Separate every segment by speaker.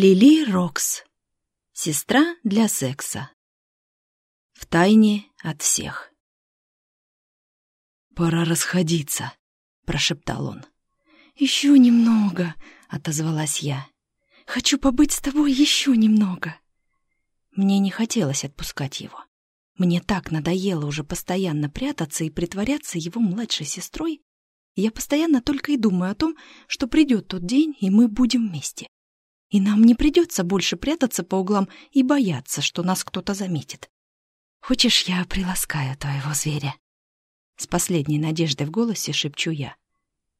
Speaker 1: Лили Рокс. Сестра для секса. В тайне от всех. «Пора расходиться», — прошептал он.
Speaker 2: «Еще немного», — отозвалась я. «Хочу побыть с тобой еще немного».
Speaker 1: Мне не хотелось отпускать его. Мне так надоело уже постоянно прятаться и притворяться его младшей сестрой. Я постоянно только и думаю о том, что придет тот день, и мы будем вместе. И нам не придется больше прятаться по углам и бояться, что нас кто-то заметит. Хочешь, я приласкаю твоего зверя?» С последней надеждой в голосе шепчу я.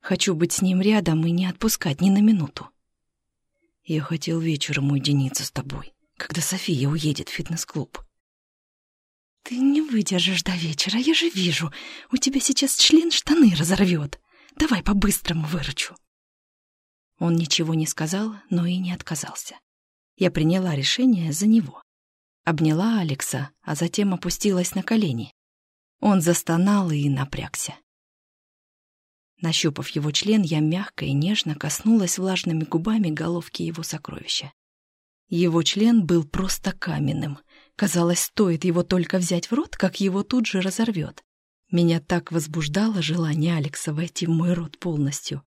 Speaker 1: Хочу быть с ним рядом и не отпускать ни на минуту. Я хотел вечером уединиться с тобой, когда София уедет в фитнес-клуб.
Speaker 2: Ты не выдержишь до вечера, я же вижу. У тебя сейчас член штаны разорвет. Давай по-быстрому выручу.
Speaker 1: Он ничего не сказал, но и не отказался. Я приняла решение за него. Обняла Алекса, а затем опустилась на колени. Он застонал и напрягся. Нащупав его член, я мягко и нежно коснулась влажными губами головки его сокровища. Его член был просто каменным. Казалось, стоит его только взять в рот, как его тут же разорвет. Меня так возбуждало желание Алекса войти в мой рот полностью.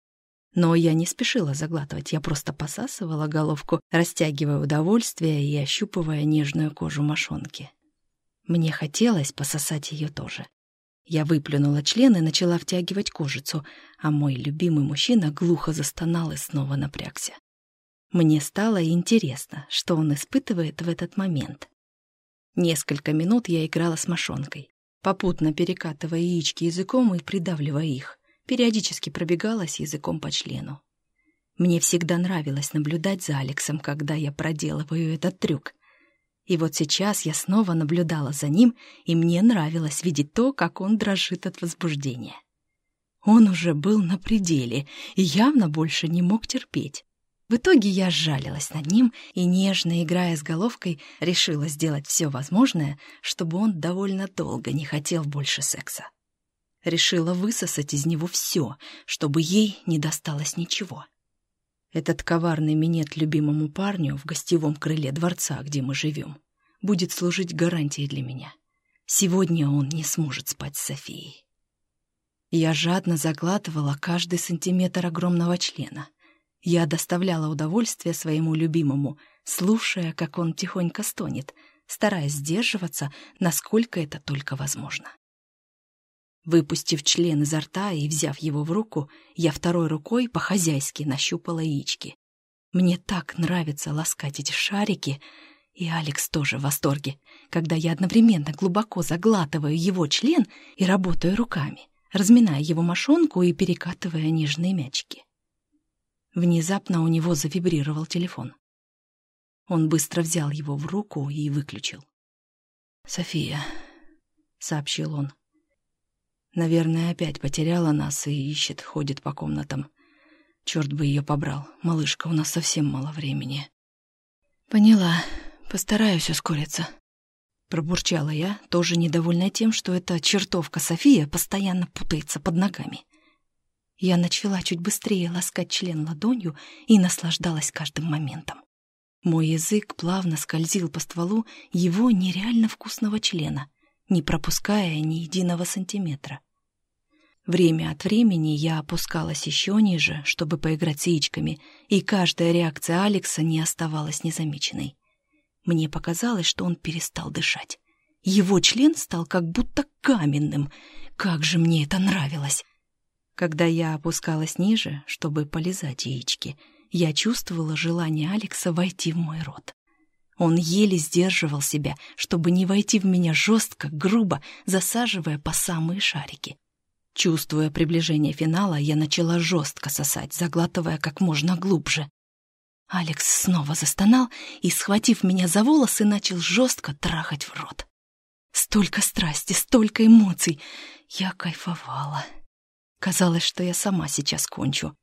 Speaker 1: Но я не спешила заглатывать, я просто посасывала головку, растягивая удовольствие и ощупывая нежную кожу мошонки. Мне хотелось пососать ее тоже. Я выплюнула член и начала втягивать кожицу, а мой любимый мужчина глухо застонал и снова напрягся. Мне стало интересно, что он испытывает в этот момент. Несколько минут я играла с мошонкой, попутно перекатывая яички языком и придавливая их периодически пробегалась языком по члену. Мне всегда нравилось наблюдать за Алексом, когда я проделываю этот трюк. И вот сейчас я снова наблюдала за ним, и мне нравилось видеть то, как он дрожит от возбуждения. Он уже был на пределе и явно больше не мог терпеть. В итоге я сжалилась над ним и, нежно играя с головкой, решила сделать все возможное, чтобы он довольно долго не хотел больше секса. Решила высосать из него все, чтобы ей не досталось ничего. Этот коварный минет любимому парню в гостевом крыле дворца, где мы живем, будет служить гарантией для меня. Сегодня он не сможет спать с Софией. Я жадно заглатывала каждый сантиметр огромного члена. Я доставляла удовольствие своему любимому, слушая, как он тихонько стонет, стараясь сдерживаться, насколько это только возможно. Выпустив член изо рта и взяв его в руку, я второй рукой по-хозяйски нащупала яички. Мне так нравится ласкать эти шарики, и Алекс тоже в восторге, когда я одновременно глубоко заглатываю его член и работаю руками, разминая его мошонку и перекатывая нежные мячики. Внезапно у него завибрировал телефон. Он быстро взял его в руку и выключил. «София», — сообщил он, Наверное, опять потеряла нас и ищет, ходит по комнатам. Черт бы ее побрал. Малышка, у нас совсем мало времени. Поняла. Постараюсь ускориться. Пробурчала я, тоже недовольная тем, что эта чертовка София постоянно путается под ногами. Я начала чуть быстрее ласкать член ладонью и наслаждалась каждым моментом. Мой язык плавно скользил по стволу его нереально вкусного члена, не пропуская ни единого сантиметра. Время от времени я опускалась еще ниже, чтобы поиграть с яичками, и каждая реакция Алекса не оставалась незамеченной. Мне показалось, что он перестал дышать. Его член стал как будто каменным. Как же мне это нравилось! Когда я опускалась ниже, чтобы полизать яички, я чувствовала желание Алекса войти в мой рот. Он еле сдерживал себя, чтобы не войти в меня жестко, грубо, засаживая по самые шарики. Чувствуя приближение финала, я начала жестко сосать, заглатывая как можно глубже. Алекс снова застонал и, схватив меня за волосы, начал жестко трахать в рот. Столько страсти, столько эмоций. Я кайфовала. Казалось, что я сама сейчас кончу.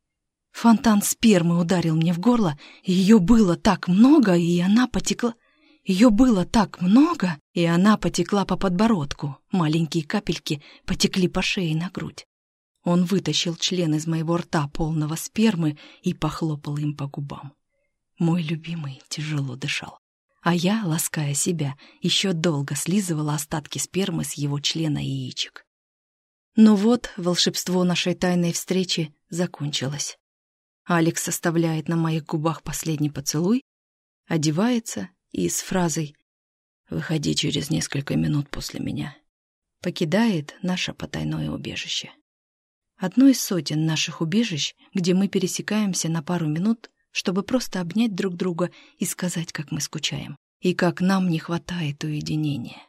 Speaker 1: Фонтан спермы ударил мне в горло, ее было так много, и она потекла... Ее было так много, и она потекла по подбородку. Маленькие капельки потекли по шее на грудь. Он вытащил член из моего рта, полного спермы, и похлопал им по губам. Мой любимый тяжело дышал. А я, лаская себя, еще долго слизывала остатки спермы с его члена и яичек. Но вот волшебство нашей тайной встречи закончилось. Алекс оставляет на моих губах последний поцелуй, одевается и с фразой «Выходи через несколько минут после меня» покидает наше потайное убежище. Одно из сотен наших убежищ, где мы пересекаемся на пару минут, чтобы просто обнять друг друга и сказать, как мы скучаем, и как нам не хватает уединения.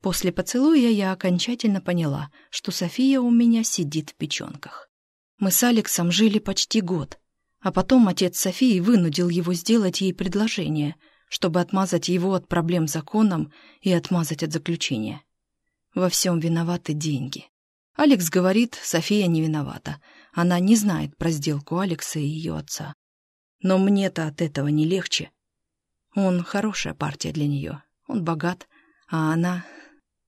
Speaker 1: После поцелуя я окончательно поняла, что София у меня сидит в печенках. Мы с Алексом жили почти год, а потом отец Софии вынудил его сделать ей предложение, чтобы отмазать его от проблем с законом и отмазать от заключения. Во всем виноваты деньги. Алекс говорит, София не виновата. Она не знает про сделку Алекса и ее отца. Но мне-то от этого не легче. Он хорошая партия для нее. Он богат, а она...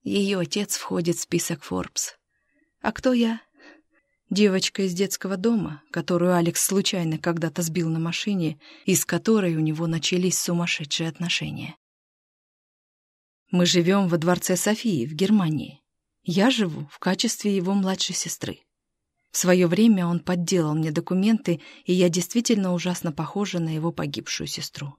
Speaker 1: Ее отец входит в список Forbes. А кто я? Девочка из детского дома, которую Алекс случайно когда-то сбил на машине, из которой у него начались сумасшедшие отношения. Мы живем во дворце Софии в Германии. Я живу в качестве его младшей сестры. В свое время он подделал мне документы, и я действительно ужасно похожа на его погибшую сестру.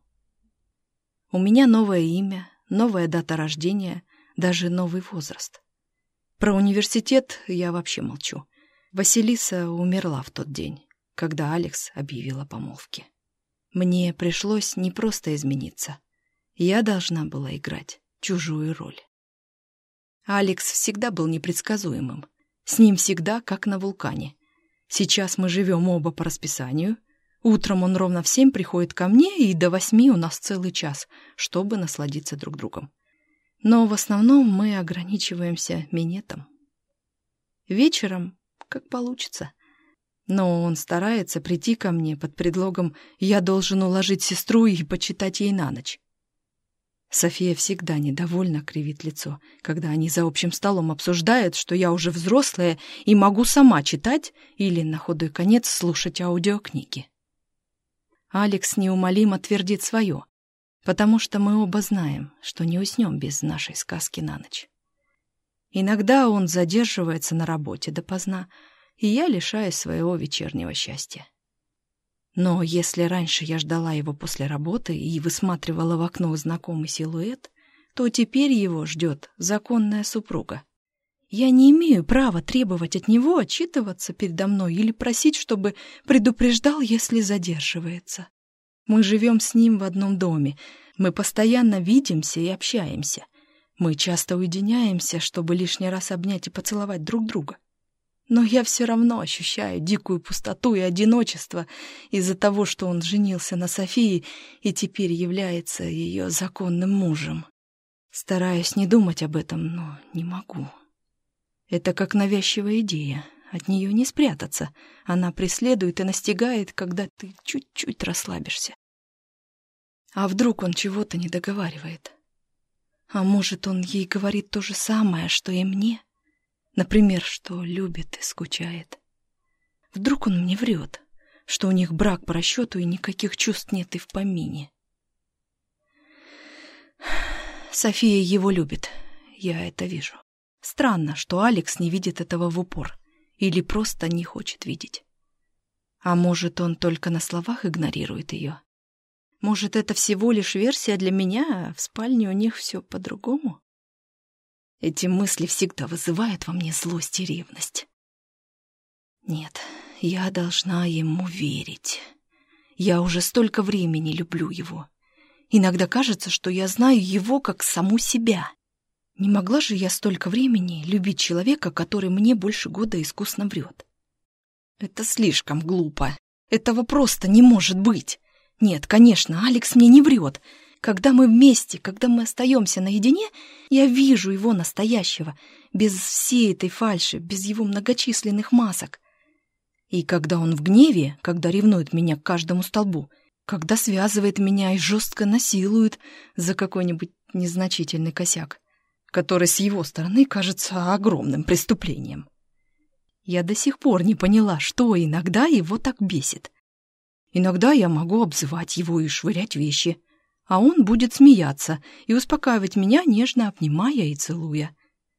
Speaker 1: У меня новое имя, новая дата рождения, даже новый возраст. Про университет я вообще молчу. Василиса умерла в тот день, когда Алекс объявил о помолвке. Мне пришлось не просто измениться. Я должна была играть чужую роль. Алекс всегда был непредсказуемым. С ним всегда как на вулкане. Сейчас мы живем оба по расписанию. Утром он ровно в семь приходит ко мне, и до восьми у нас целый час, чтобы насладиться друг другом. Но в основном мы ограничиваемся минетом. Вечером, как получится. Но он старается прийти ко мне под предлогом «я должен уложить сестру и почитать ей на ночь». София всегда недовольно кривит лицо, когда они за общим столом обсуждают, что я уже взрослая и могу сама читать или, на худой конец, слушать аудиокниги. Алекс неумолимо твердит свое, потому что мы оба знаем, что не уснем без нашей сказки на ночь. Иногда он задерживается на работе допоздна, и я лишаюсь своего вечернего счастья. Но если раньше я ждала его после работы и высматривала в окно знакомый силуэт, то теперь его ждет законная супруга. Я не имею права требовать от него отчитываться передо мной или просить, чтобы предупреждал, если задерживается. Мы живем с ним в одном доме, мы постоянно видимся и общаемся. Мы часто уединяемся, чтобы лишний раз обнять и поцеловать друг друга. Но я все равно ощущаю дикую пустоту и одиночество из-за того, что он женился на Софии и теперь является ее законным мужем. Стараюсь не думать об этом, но не могу. Это как навязчивая идея. От нее не спрятаться. Она преследует и настигает, когда ты чуть-чуть расслабишься. А вдруг он чего-то не договаривает? А может, он ей говорит то же самое, что и мне? — Например, что любит и скучает. Вдруг он мне врет, что у них брак по расчету и никаких чувств нет и в помине. София его любит, я это вижу. Странно, что Алекс не видит этого в упор или просто не хочет видеть. А может, он только на словах игнорирует ее? Может, это всего лишь версия для меня, а в спальне у них все по-другому? Эти мысли всегда вызывают во мне злость и ревность. Нет, я должна ему верить. Я уже столько времени люблю его. Иногда кажется, что я знаю его как саму себя. Не могла же я столько времени любить человека, который мне больше года искусно врет. Это слишком глупо. Этого просто не может быть. Нет, конечно, Алекс мне не врет. Когда мы вместе, когда мы остаемся наедине, я вижу его настоящего, без всей этой фальши, без его многочисленных масок. И когда он в гневе, когда ревнует меня к каждому столбу, когда связывает меня и жестко насилует за какой-нибудь незначительный косяк, который с его стороны кажется огромным преступлением. Я до сих пор не поняла, что иногда его так бесит. Иногда я могу обзывать его и швырять вещи, а он будет смеяться и успокаивать меня, нежно обнимая и целуя.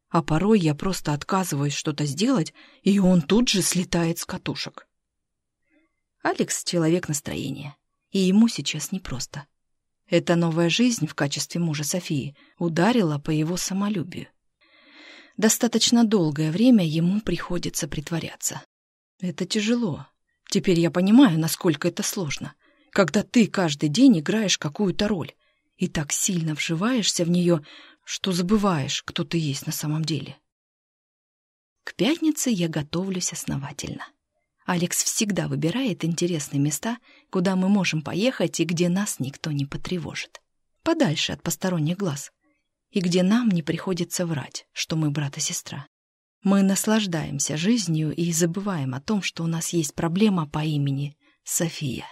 Speaker 1: А порой я просто отказываюсь что-то сделать, и он тут же слетает с катушек. Алекс — человек настроения, и ему сейчас непросто. Эта новая жизнь в качестве мужа Софии ударила по его самолюбию. Достаточно долгое время ему приходится притворяться. Это тяжело. Теперь я понимаю, насколько это сложно. Когда ты каждый день играешь какую-то роль и так сильно вживаешься в нее, что забываешь, кто ты есть на самом деле. К пятнице я готовлюсь основательно. Алекс всегда выбирает интересные места, куда мы можем поехать и где нас никто не потревожит. Подальше от посторонних глаз и где нам не приходится врать, что мы брат и сестра. Мы наслаждаемся жизнью и забываем о том, что у нас есть проблема по имени София.